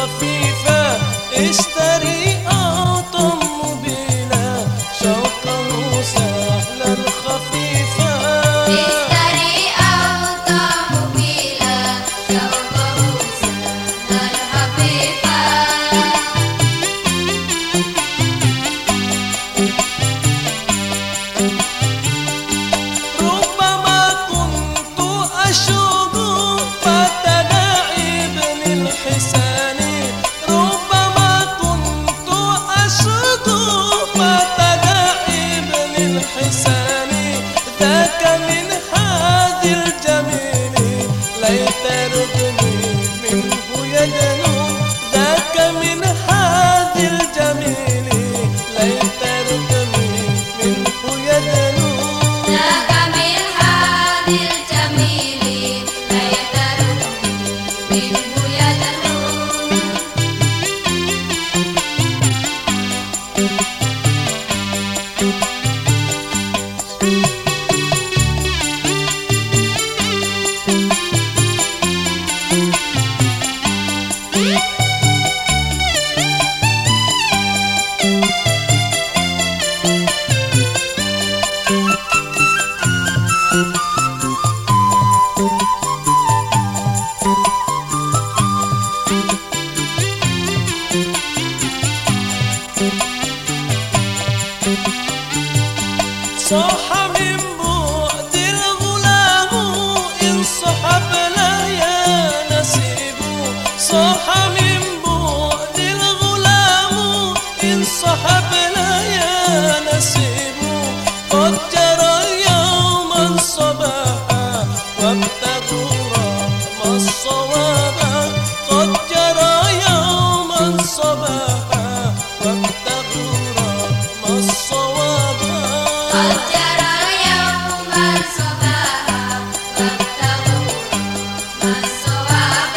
خفيفة اشتري أعطم مبينة شوقا خفيفة. أتاك من هذه الجميل ليت ركني منه يدنو. ذاك من هذه الجميل ليت ركني منه يدنو. ذاك من هذه الجميل ليت ركني منه يدنو. الصباح وابتغوا رحم الصواب قد جرى يوم الصباح وابتغوا رحم الصواب قد جرى يوم الصباح وابتغوا رحم الصواب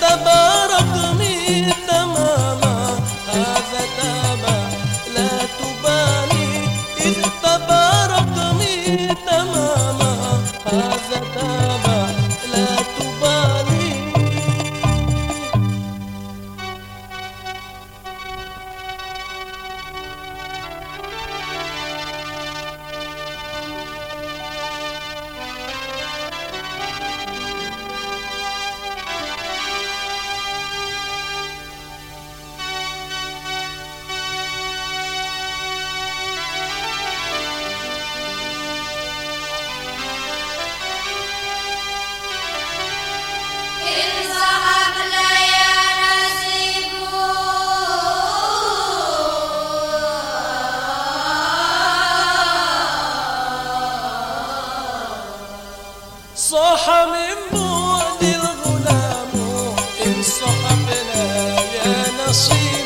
तबा see.